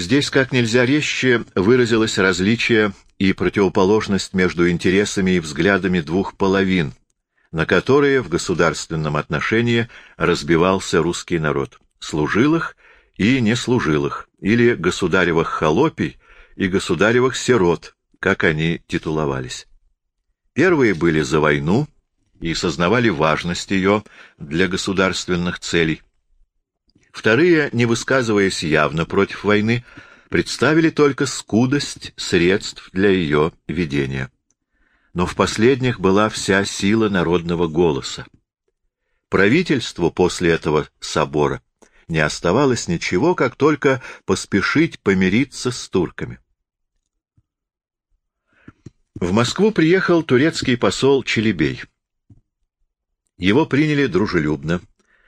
Здесь как нельзя резче выразилось различие и противоположность между интересами и взглядами двух половин, на которые в государственном отношении разбивался русский народ — служилых и неслужилых, или государевых холопий и государевых сирот, как они титуловались. Первые были за войну и сознавали важность ее для государственных целей. Вторые, не высказываясь явно против войны, представили только скудость средств для ее ведения. Но в последних была вся сила народного голоса. Правительству после этого собора не оставалось ничего, как только поспешить помириться с турками. В Москву приехал турецкий посол Челебей. Его приняли дружелюбно,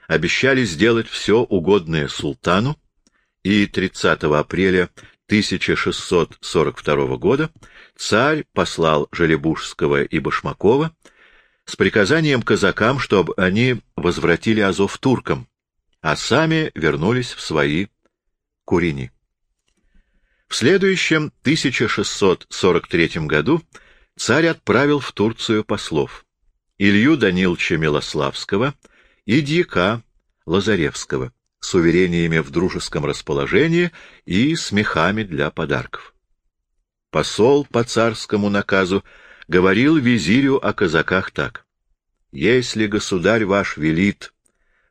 обещали сделать все угодное султану, и 30 апреля 1642 года царь послал Желебужского и Башмакова с приказанием казакам, чтобы они возвратили Азов туркам, а сами вернулись в свои курени. В следующем 1643 году царь отправил в Турцию послов Илью Даниловича Милославского и Дьяка Лазаревского с уверениями в дружеском расположении и с мехами для подарков. Посол по царскому наказу говорил визирю о казаках так. «Если государь ваш велит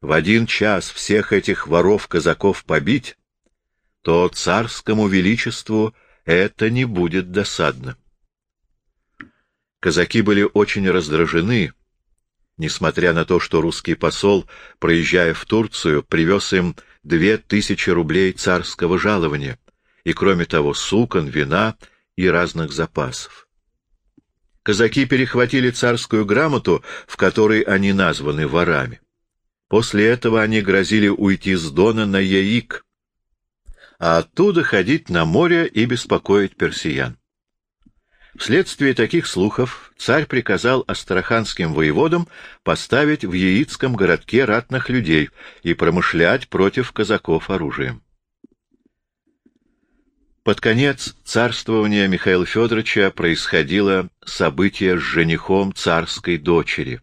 в один час всех этих воров-казаков побить, то царскому величеству это не будет досадно». Казаки были очень раздражены, несмотря на то, что русский посол, проезжая в Турцию, привез им две тысячи рублей царского жалования и, кроме того, сукон, вина и разных запасов. Казаки перехватили царскую грамоту, в которой они названы ворами. После этого они грозили уйти с Дона на Яик, а оттуда ходить на море и беспокоить персиян. Вследствие таких слухов царь приказал астраханским воеводам поставить в Яицком городке ратных людей и промышлять против казаков оружием. Под конец царствования Михаила Федоровича происходило событие с женихом царской дочери,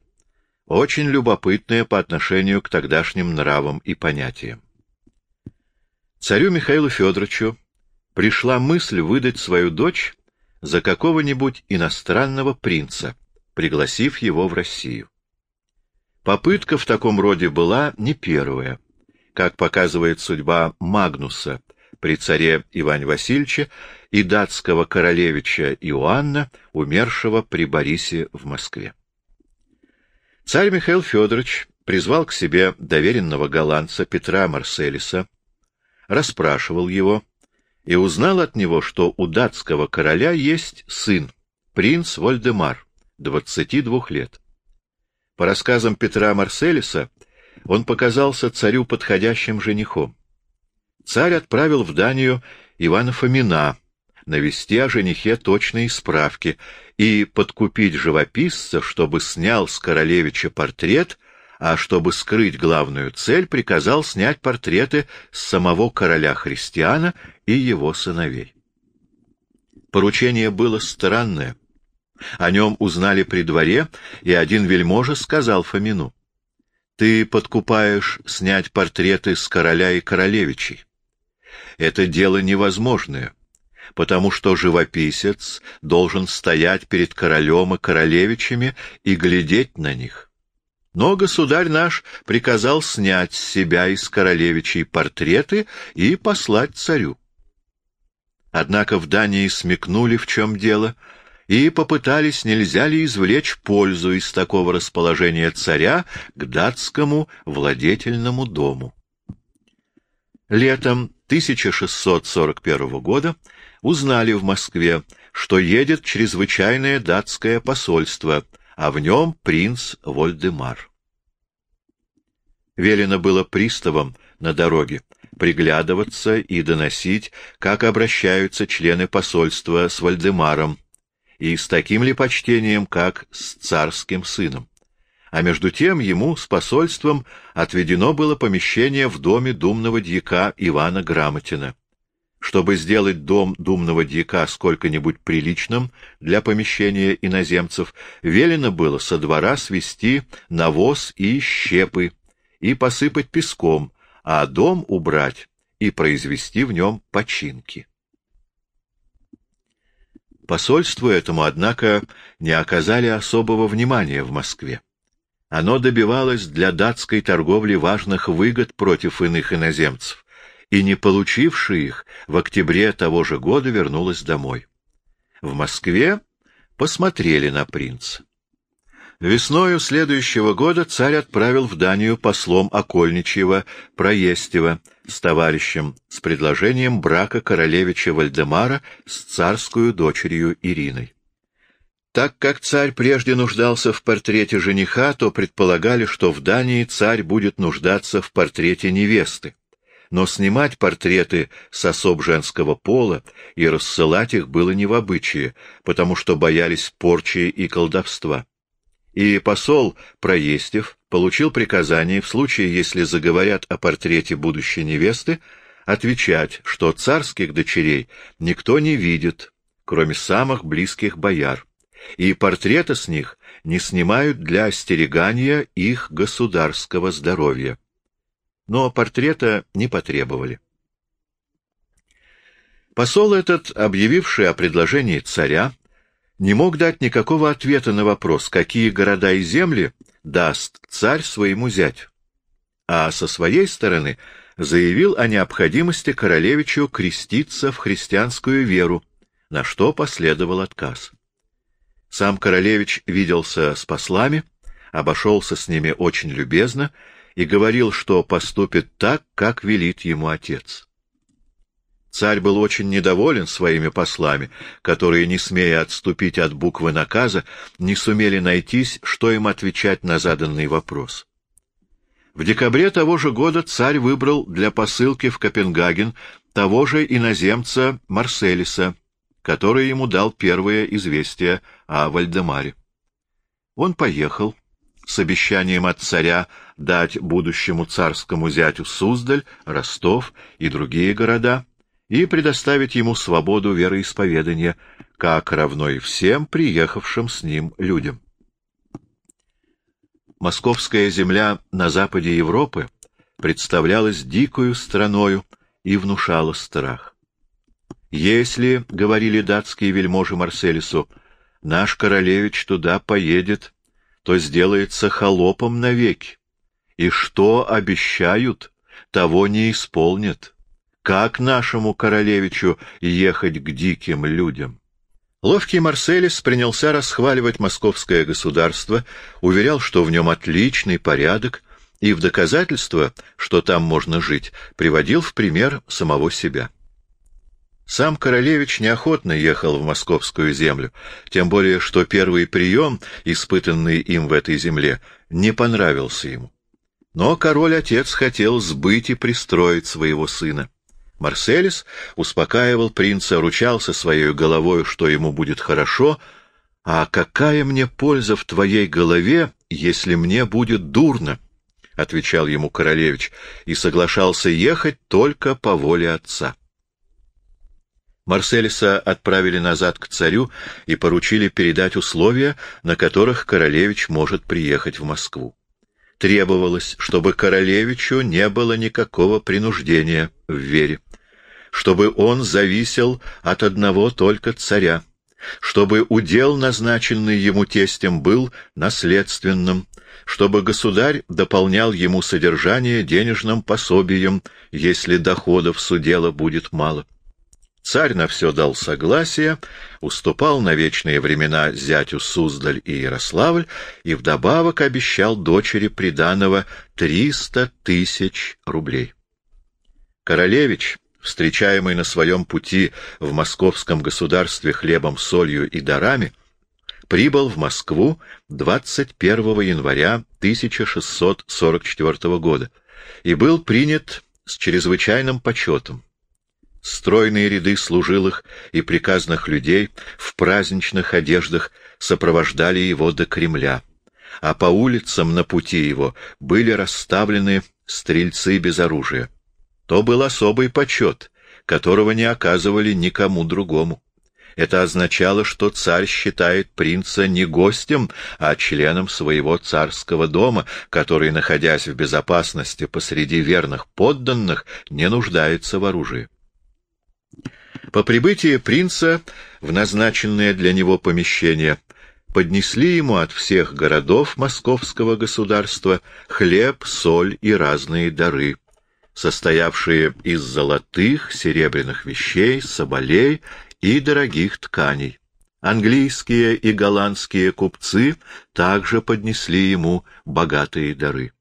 очень любопытное по отношению к тогдашним нравам и понятиям. Царю Михаилу Федоровичу пришла мысль выдать свою дочь за какого-нибудь иностранного принца, пригласив его в Россию. Попытка в таком роде была не первая, как показывает судьба Магнуса при царе Иване Васильевиче и датского королевича Иоанна, умершего при Борисе в Москве. Царь Михаил Федорович призвал к себе доверенного голландца Петра Марселиса, расспрашивал его, и узнал от него, что у датского короля есть сын, принц Вольдемар, 22 лет. По рассказам Петра Марселиса, он показался царю подходящим женихом. Царь отправил в Данию Ивана Фомина навести о женихе точные справки и подкупить живописца, чтобы снял с королевича портрет — а чтобы скрыть главную цель, приказал снять портреты с самого короля христиана и его сыновей. Поручение было странное. О нем узнали при дворе, и один вельможа сказал Фомину, «Ты подкупаешь снять портреты с короля и королевичей. Это дело невозможное, потому что живописец должен стоять перед королем и королевичами и глядеть на них. Но государь наш приказал снять с себя из королевичей портреты и послать царю. Однако в Дании смекнули, в чем дело, и попытались, нельзя ли извлечь пользу из такого расположения царя к датскому владетельному дому. Летом 1641 года узнали в Москве, что едет чрезвычайное датское посольство — а в нем принц Вольдемар. Велено было приставам на дороге приглядываться и доносить, как обращаются члены посольства с Вальдемаром, и с таким ли почтением, как с царским сыном. А между тем ему с посольством отведено было помещение в доме думного дьяка Ивана Грамотина. Чтобы сделать дом думного дьяка сколько-нибудь приличным для помещения иноземцев, велено было со двора свести навоз и щепы и посыпать песком, а дом убрать и произвести в нем починки. Посольству этому, однако, не оказали особого внимания в Москве. Оно добивалось для датской торговли важных выгод против иных иноземцев, и, не получивши их, в октябре того же года вернулась домой. В Москве посмотрели на принца. Весною следующего года царь отправил в Данию послом Окольничьего Проестева с товарищем с предложением брака королевича Вальдемара с царскую дочерью Ириной. Так как царь прежде нуждался в портрете жениха, то предполагали, что в Дании царь будет нуждаться в портрете невесты но снимать портреты с особ женского пола и рассылать их было не в обычае, потому что боялись порчи и колдовства. И посол Проестев получил приказание в случае, если заговорят о портрете будущей невесты, отвечать, что царских дочерей никто не видит, кроме самых близких бояр, и портрета с них не снимают для остерегания их государского здоровья но портрета не потребовали. Посол этот, объявивший о предложении царя, не мог дать никакого ответа на вопрос, какие города и земли даст царь своему зятю, а со своей стороны заявил о необходимости королевичу креститься в христианскую веру, на что последовал отказ. Сам королевич виделся с послами, обошелся с ними очень любезно и говорил, что поступит так, как велит ему отец. Царь был очень недоволен своими послами, которые, не смея отступить от буквы наказа, не сумели найтись, что им отвечать на заданный вопрос. В декабре того же года царь выбрал для посылки в Копенгаген того же иноземца Марселиса, который ему дал первое известие о Вальдемаре. Он поехал, с обещанием от царя дать будущему царскому зятю Суздаль, Ростов и другие города и предоставить ему свободу вероисповедания, как равно и всем приехавшим с ним людям. Московская земля на западе Европы представлялась дикою страною и внушала страх. «Если, — говорили датские вельможи Марселису, — наш королевич туда поедет, то сделается холопом навеки. И что обещают, того не исполнят. Как нашему королевичу ехать к диким людям? Ловкий Марселис принялся расхваливать московское государство, уверял, что в нем отличный порядок, и в доказательство, что там можно жить, приводил в пример самого себя. Сам королевич неохотно ехал в московскую землю, тем более что первый прием, испытанный им в этой земле, не понравился ему. Но король-отец хотел сбыть и пристроить своего сына. Марселис успокаивал принца, ручался своей головой, что ему будет хорошо, «А какая мне польза в твоей голове, если мне будет дурно?» — отвечал ему королевич, и соглашался ехать только по воле отца. Марселиса отправили назад к царю и поручили передать условия, на которых королевич может приехать в Москву. Требовалось, чтобы королевичу не было никакого принуждения в вере, чтобы он зависел от одного только царя, чтобы удел, назначенный ему тестем, был наследственным, чтобы государь дополнял ему содержание денежным пособием, если доходов судела будет мало. Царь на все дал согласие, уступал на вечные времена зятю Суздаль и Ярославль и вдобавок обещал дочери приданого триста тысяч рублей. Королевич, встречаемый на своем пути в московском государстве хлебом, солью и дарами, прибыл в Москву 21 января 1644 года и был принят с чрезвычайным почетом. Стройные ряды служилых и приказных людей в праздничных одеждах сопровождали его до Кремля, а по улицам на пути его были расставлены стрельцы без оружия. То был особый почет, которого не оказывали никому другому. Это означало, что царь считает принца не гостем, а членом своего царского дома, который, находясь в безопасности посреди верных подданных, не нуждается в оружии. По прибытии принца в назначенное для него помещение поднесли ему от всех городов московского государства хлеб, соль и разные дары, состоявшие из золотых, серебряных вещей, соболей и дорогих тканей. Английские и голландские купцы также поднесли ему богатые дары.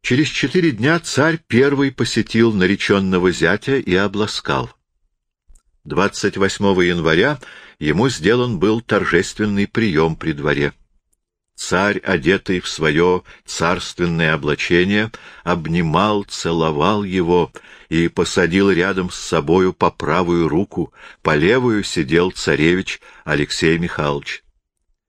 Через четыре дня царь первый посетил нареченного зятя и обласкал. 28 января ему сделан был торжественный прием при дворе. Царь, одетый в свое царственное облачение, обнимал, целовал его и посадил рядом с собою по правую руку, по левую сидел царевич Алексей Михайлович.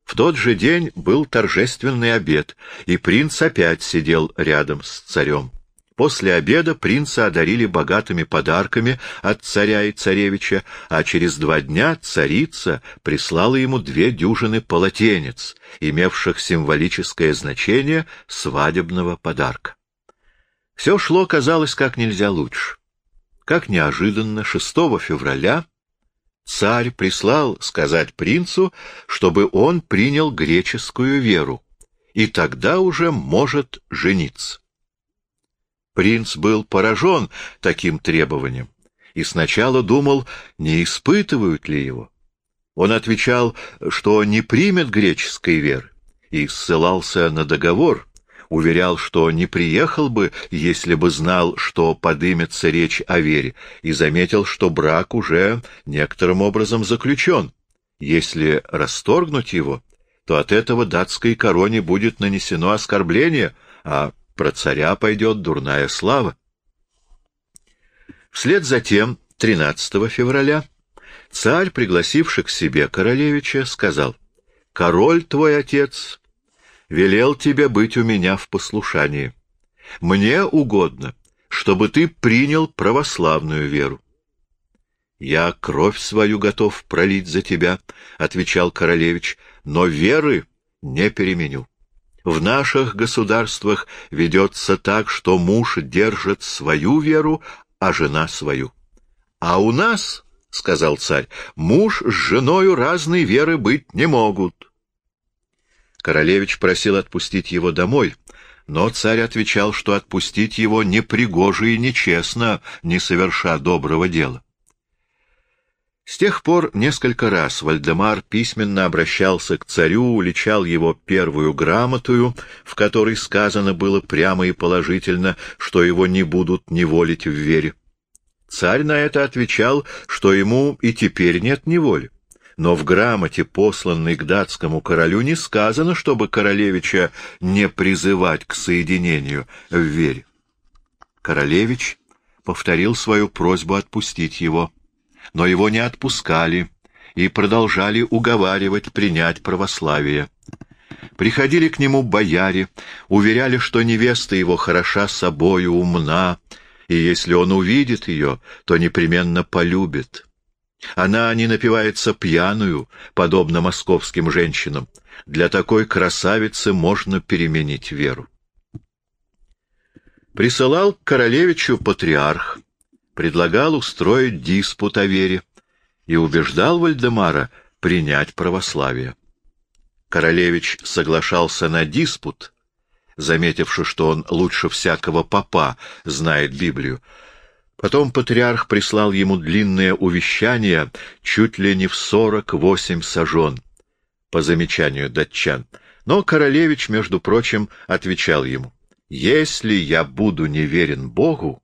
В тот же день был торжественный обед, и принц опять сидел рядом с царем. После обеда принца одарили богатыми подарками от царя и царевича, а через два дня царица прислала ему две дюжины полотенец, имевших символическое значение свадебного подарка. Все шло, казалось, как нельзя лучше. Как неожиданно, 6 февраля царь прислал сказать принцу, чтобы он принял греческую веру, и тогда уже может жениться. Принц был поражен таким требованием и сначала думал, не испытывают ли его. Он отвечал, что не примет греческой веры, и ссылался на договор, уверял, что не приехал бы, если бы знал, что подымется речь о вере, и заметил, что брак уже некоторым образом заключен. Если расторгнуть его, то от этого датской короне будет нанесено оскорбление, а про царя пойдет дурная слава. Вслед за тем, 13 февраля, царь, пригласивший к себе королевича, сказал, «Король твой отец велел тебе быть у меня в послушании. Мне угодно, чтобы ты принял православную веру. «Я кровь свою готов пролить за тебя», — отвечал королевич, — «но веры не переменю». В наших государствах ведется так, что муж держит свою веру, а жена свою. А у нас, — сказал царь, — муж с женою разной веры быть не могут. Королевич просил отпустить его домой, но царь отвечал, что отпустить его непригоже и нечестно, не соверша доброго дела. С тех пор несколько раз Вальдемар письменно обращался к царю, уличал его первую грамотую, в которой сказано было прямо и положительно, что его не будут неволить в вере. Царь на это отвечал, что ему и теперь нет неволи. Но в грамоте, посланной к датскому королю, не сказано, чтобы королевича не призывать к соединению в вере. Королевич повторил свою просьбу отпустить его но его не отпускали и продолжали уговаривать принять православие. Приходили к нему бояре, уверяли, что невеста его хороша собою, умна, и если он увидит ее, то непременно полюбит. Она не напивается пьяную, подобно московским женщинам. Для такой красавицы можно переменить веру. Присылал королевичу патриарх, предлагал устроить диспут о вере и убеждал Вальдемара принять православие. Королевич соглашался на диспут, заметивши, что он лучше всякого папа знает Библию. Потом патриарх прислал ему длинное увещание чуть ли не в сорок восемь сажен, по замечанию датчан. Но королевич, между прочим, отвечал ему, «Если я буду неверен Богу,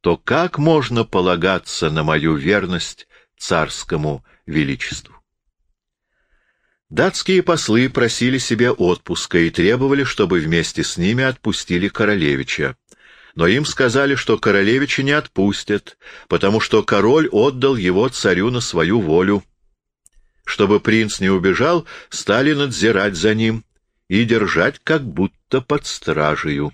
то как можно полагаться на мою верность царскому величеству? Датские послы просили себе отпуска и требовали, чтобы вместе с ними отпустили королевича. Но им сказали, что королевича не отпустят, потому что король отдал его царю на свою волю. Чтобы принц не убежал, стали надзирать за ним и держать как будто под стражею.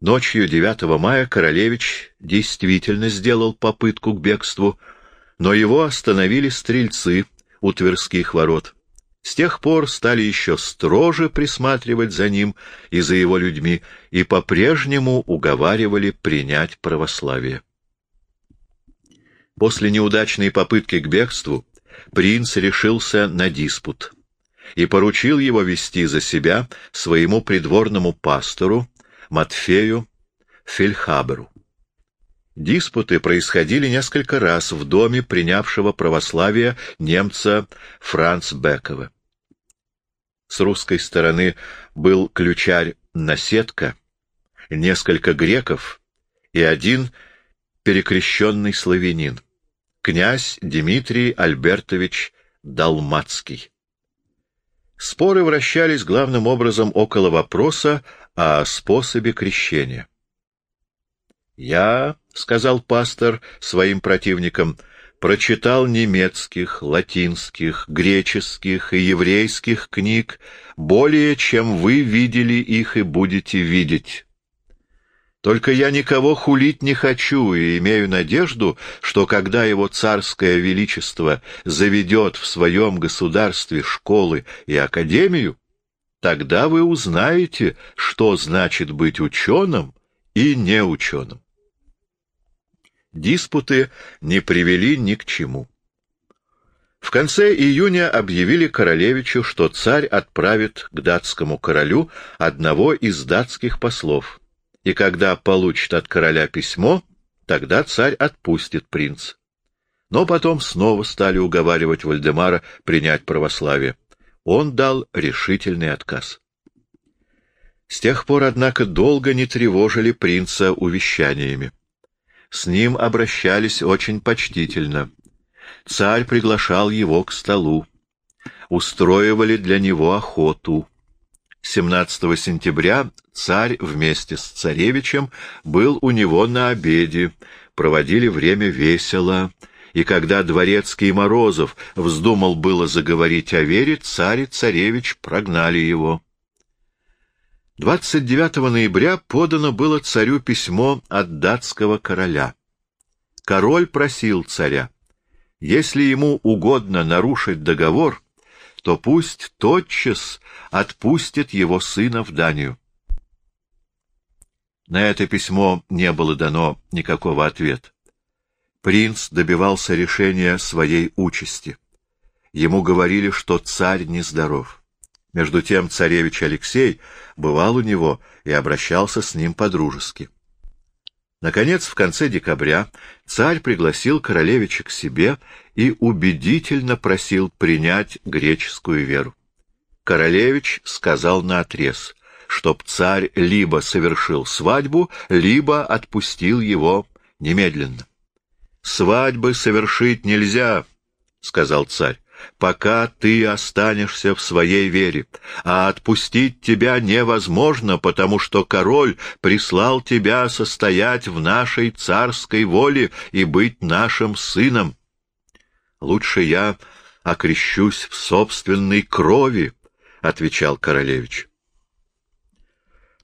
Ночью 9 мая королевич действительно сделал попытку к бегству, но его остановили стрельцы у Тверских ворот. С тех пор стали еще строже присматривать за ним и за его людьми, и по-прежнему уговаривали принять православие. После неудачной попытки к бегству принц решился на диспут и поручил его вести за себя своему придворному пастору Матфею Фельхаберу. Диспуты происходили несколько раз в доме принявшего православие немца Франц Бекова. С русской стороны был ключарь Наседка, несколько греков и один перекрещенный славянин, князь Дмитрий Альбертович Далмацкий. Споры вращались главным образом около вопроса о способе крещения. «Я, — сказал пастор своим противникам, — прочитал немецких, латинских, греческих и еврейских книг более, чем вы видели их и будете видеть. Только я никого хулить не хочу и имею надежду, что когда его царское величество заведет в своем государстве школы и академию, тогда вы узнаете, что значит быть ученым и неученым. Диспуты не привели ни к чему. В конце июня объявили королевичу, что царь отправит к датскому королю одного из датских послов — и когда получит от короля письмо, тогда царь отпустит принца. Но потом снова стали уговаривать Вальдемара принять православие. Он дал решительный отказ. С тех пор, однако, долго не тревожили принца увещаниями. С ним обращались очень почтительно. Царь приглашал его к столу. Устроивали для него охоту. 17 сентября царь вместе с царевичем был у него на обеде, проводили время весело, и когда дворецкий Морозов вздумал было заговорить о вере, царь и царевич прогнали его. 29 ноября подано было царю письмо от датского короля. Король просил царя, если ему угодно нарушить договор, то пусть тотчас отпустит его сына в Данию. На это письмо не было дано никакого ответа. Принц добивался решения своей участи. Ему говорили, что царь нездоров. Между тем царевич Алексей бывал у него и обращался с ним по-дружески. Наконец, в конце декабря царь пригласил королевича к себе и убедительно просил принять греческую веру. Королевич сказал наотрез, чтоб царь либо совершил свадьбу, либо отпустил его немедленно. «Свадьбы совершить нельзя», — сказал царь пока ты останешься в своей вере, а отпустить тебя невозможно, потому что король прислал тебя состоять в нашей царской воле и быть нашим сыном. Лучше я окрещусь в собственной крови, — отвечал королевич.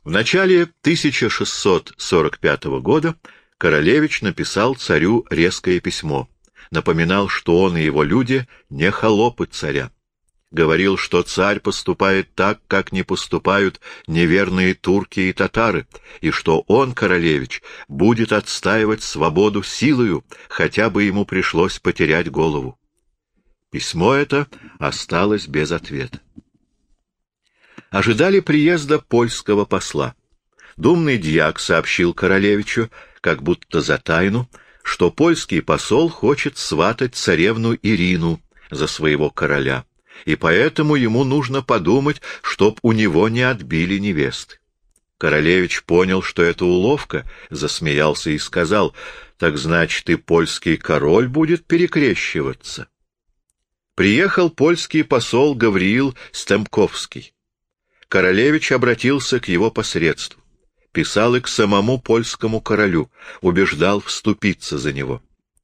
В начале 1645 года королевич написал царю резкое письмо напоминал, что он и его люди не холопы царя. Говорил, что царь поступает так, как не поступают неверные турки и татары, и что он, королевич, будет отстаивать свободу силою, хотя бы ему пришлось потерять голову. Письмо это осталось без ответа. Ожидали приезда польского посла. Думный дьяк сообщил королевичу, как будто за тайну, что польский посол хочет сватать царевну Ирину за своего короля, и поэтому ему нужно подумать, чтоб у него не отбили невесты. Королевич понял, что это уловка, засмеялся и сказал, «Так значит, и польский король будет перекрещиваться». Приехал польский посол Гавриил Стемковский. Королевич обратился к его посредству писал и к самому польскому королю, убеждал вступиться за него.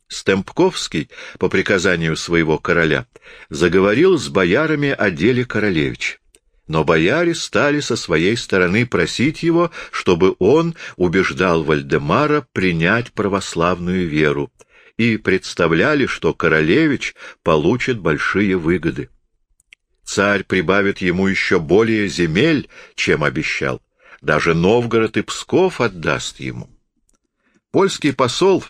Стемпковский, по приказанию своего короля, заговорил с боярами о деле королевич. но бояре стали со своей стороны просить его, чтобы он убеждал Вальдемара принять православную веру, и представляли, что королевич получит большие выгоды. Царь прибавит ему еще более земель, чем обещал. Даже Новгород и Псков отдаст ему. Польский посол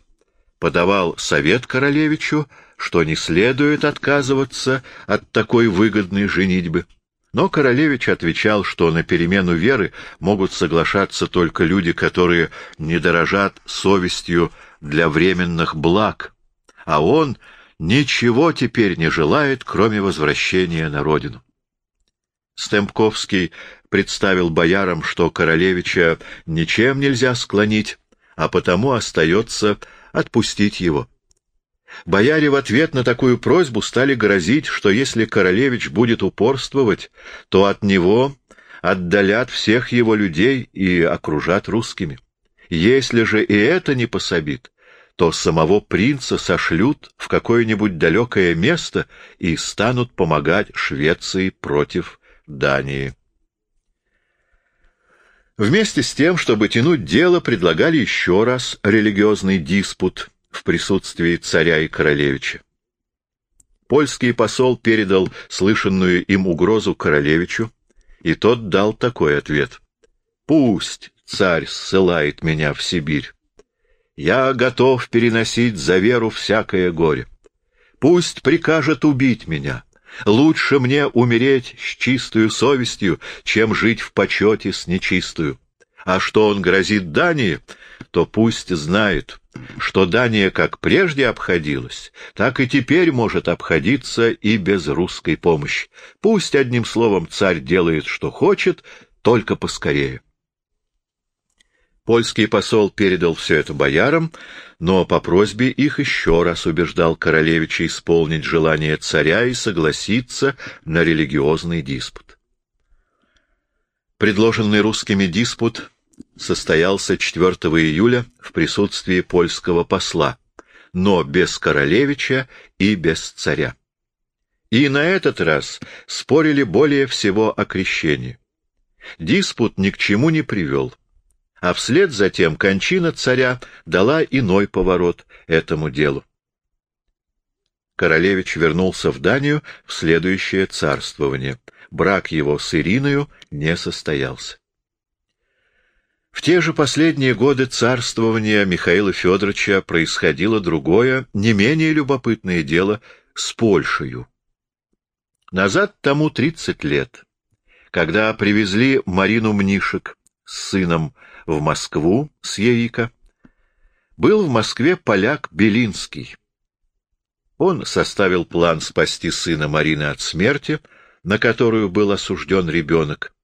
подавал совет королевичу, что не следует отказываться от такой выгодной женитьбы. Но королевич отвечал, что на перемену веры могут соглашаться только люди, которые не дорожат совестью для временных благ, а он ничего теперь не желает, кроме возвращения на родину. Стемпковский представил боярам, что королевича ничем нельзя склонить, а потому остается отпустить его. Бояре в ответ на такую просьбу стали грозить, что если королевич будет упорствовать, то от него отдалят всех его людей и окружат русскими. Если же и это не пособит, то самого принца сошлют в какое-нибудь далекое место и станут помогать Швеции против Дании. Вместе с тем, чтобы тянуть дело, предлагали еще раз религиозный диспут в присутствии царя и королевича. Польский посол передал слышанную им угрозу королевичу, и тот дал такой ответ. «Пусть царь ссылает меня в Сибирь. Я готов переносить за веру всякое горе. Пусть прикажет убить меня. Лучше мне умереть с чистою совестью, чем жить в почете с нечистую. А что он грозит Дании, то пусть знает, что Дания как прежде обходилась, так и теперь может обходиться и без русской помощи. Пусть, одним словом, царь делает, что хочет, только поскорее. Польский посол передал все это боярам, но по просьбе их еще раз убеждал королевича исполнить желание царя и согласиться на религиозный диспут. Предложенный русскими диспут состоялся 4 июля в присутствии польского посла, но без королевича и без царя. И на этот раз спорили более всего о крещении. Диспут ни к чему не привел а вслед затем кончина царя дала иной поворот этому делу. Королевич вернулся в Данию в следующее царствование. Брак его с Ириною не состоялся. В те же последние годы царствования Михаила Федоровича происходило другое, не менее любопытное дело с Польшей. Назад тому тридцать лет, когда привезли Марину Мнишек с сыном в Москву с Яика, был в Москве поляк Белинский. Он составил план спасти сына Марины от смерти, на которую был осужден ребенок.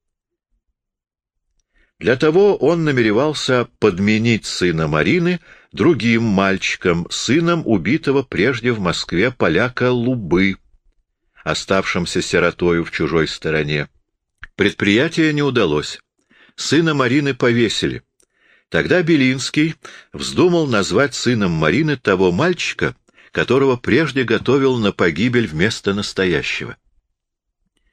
Для того он намеревался подменить сына Марины другим мальчиком, сыном убитого прежде в Москве поляка Лубы, оставшимся сиротою в чужой стороне. Предприятие не удалось сына Марины повесили. Тогда Белинский вздумал назвать сыном Марины того мальчика, которого прежде готовил на погибель вместо настоящего.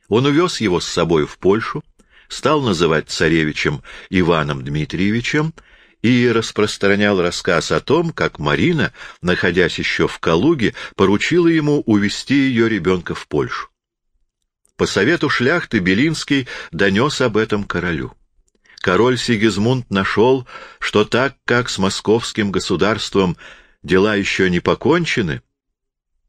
Он увез его с собой в Польшу, стал называть царевичем Иваном Дмитриевичем и распространял рассказ о том, как Марина, находясь еще в Калуге, поручила ему увезти ее ребенка в Польшу. По совету шляхты Белинский донес об этом королю король Сигизмунд нашел, что так как с московским государством дела еще не покончены,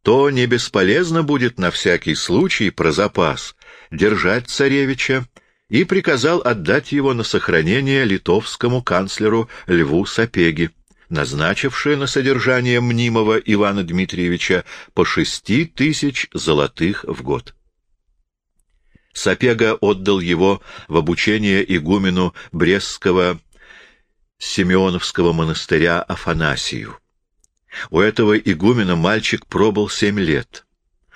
то не бесполезно будет на всякий случай про запас держать царевича и приказал отдать его на сохранение литовскому канцлеру Льву Сапеги, назначившее на содержание мнимого Ивана Дмитриевича по шести тысяч золотых в год. Сапега отдал его в обучение игумену Брестского Симеоновского монастыря Афанасию. У этого игумена мальчик пробыл семь лет,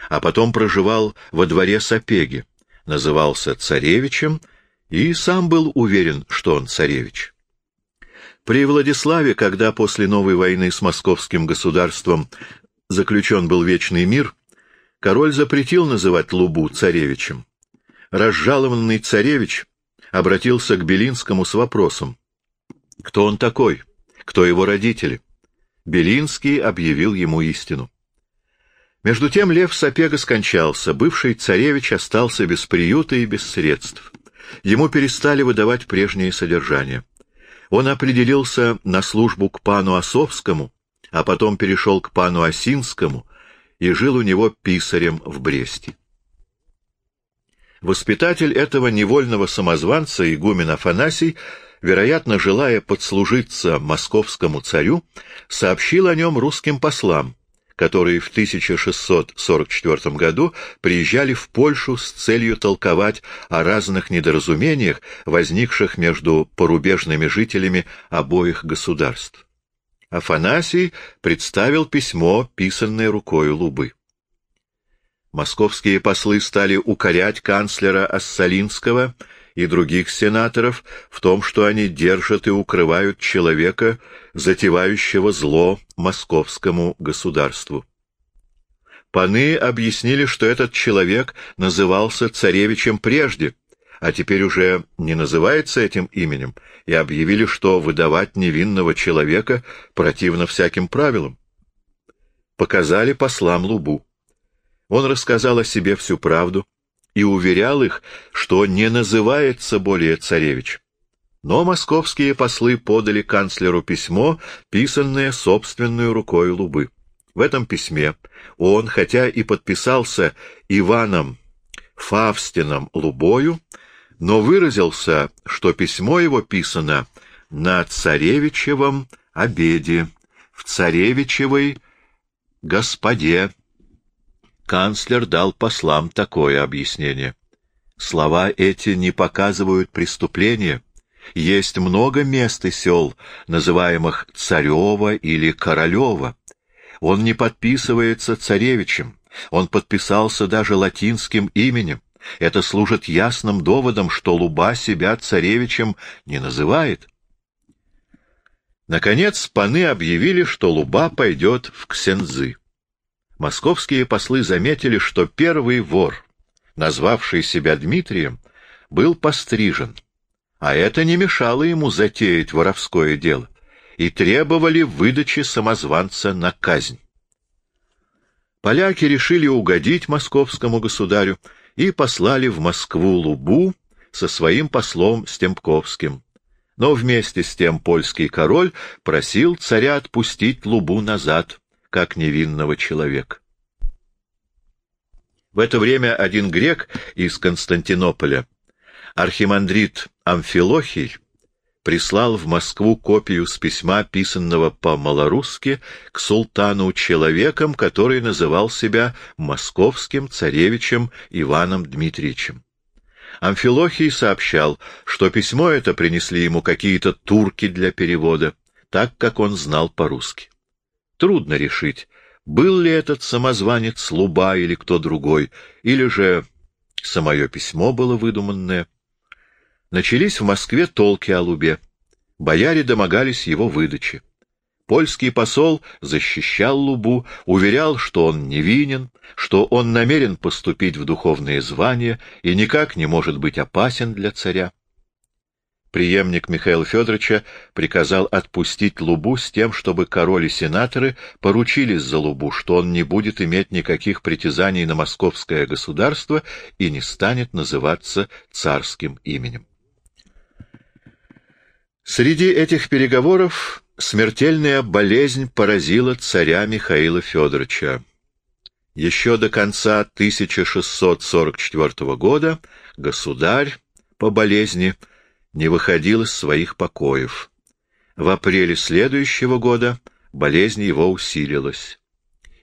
а потом проживал во дворе Сапеги, назывался царевичем и сам был уверен, что он царевич. При Владиславе, когда после новой войны с московским государством заключен был вечный мир, король запретил называть Лубу царевичем разжалованный царевич обратился к Белинскому с вопросом. Кто он такой? Кто его родители? Белинский объявил ему истину. Между тем Лев Сапега скончался, бывший царевич остался без приюта и без средств. Ему перестали выдавать прежнее содержание. Он определился на службу к пану Осовскому, а потом перешел к пану Осинскому и жил у него писарем в Бресте. Воспитатель этого невольного самозванца, игумен Афанасий, вероятно, желая подслужиться московскому царю, сообщил о нем русским послам, которые в 1644 году приезжали в Польшу с целью толковать о разных недоразумениях, возникших между порубежными жителями обоих государств. Афанасий представил письмо, писанное рукой Лубы. Московские послы стали укорять канцлера Ассалинского и других сенаторов в том, что они держат и укрывают человека, затевающего зло московскому государству. Паны объяснили, что этот человек назывался царевичем прежде, а теперь уже не называется этим именем, и объявили, что выдавать невинного человека противно всяким правилам. Показали послам Лубу. Он рассказал о себе всю правду, и уверял их, что не называется более царевич. Но московские послы подали канцлеру письмо, писанное собственной рукой Лубы. В этом письме он, хотя и подписался Иваном Фавстином Лубою, но выразился, что письмо его писано на царевичевом обеде, в царевичевой господе канцлер дал послам такое объяснение. Слова эти не показывают преступления. Есть много мест и сел, называемых Царева или Королева. Он не подписывается царевичем, он подписался даже латинским именем. Это служит ясным доводом, что Луба себя царевичем не называет. Наконец, паны объявили, что Луба пойдет в Ксензы московские послы заметили, что первый вор, назвавший себя Дмитрием, был пострижен, а это не мешало ему затеять воровское дело, и требовали выдачи самозванца на казнь. Поляки решили угодить московскому государю и послали в Москву Лубу со своим послом Стемпковским. Но вместе с тем польский король просил царя отпустить Лубу назад, как невинного человека. В это время один грек из Константинополя, архимандрит Амфилохий, прислал в Москву копию с письма, писанного по-малорусски, к султану человеком, который называл себя московским царевичем Иваном Дмитриевичем. Амфилохий сообщал, что письмо это принесли ему какие-то турки для перевода, так как он знал по-русски. Трудно решить, был ли этот самозванец Луба или кто другой, или же самое письмо было выдуманное. Начались в Москве толки о Лубе. Бояре домогались его выдачи. Польский посол защищал Лубу, уверял, что он невинен, что он намерен поступить в духовные звания и никак не может быть опасен для царя преемник Михаила Федоровича приказал отпустить Лубу с тем, чтобы король и сенаторы поручились за Лубу, что он не будет иметь никаких притязаний на московское государство и не станет называться царским именем. Среди этих переговоров смертельная болезнь поразила царя Михаила Федоровича. Еще до конца 1644 года государь по болезни – не выходил из своих покоев. В апреле следующего года болезнь его усилилась.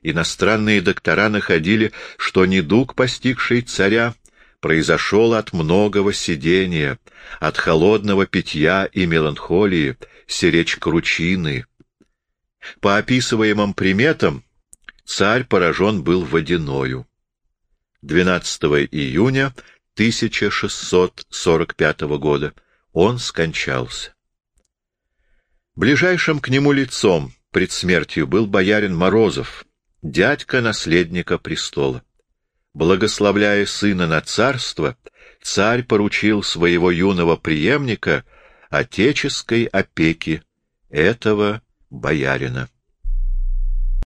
Иностранные доктора находили, что недуг, постигший царя, произошел от многого сидения, от холодного питья и меланхолии, серечь кручины. По описываемым приметам, царь поражен был водяною. 12 июня 1645 года он скончался. Ближайшим к нему лицом пред смертью был боярин Морозов, дядька наследника престола. Благословляя сына на царство, царь поручил своего юного преемника отеческой опеки этого боярина.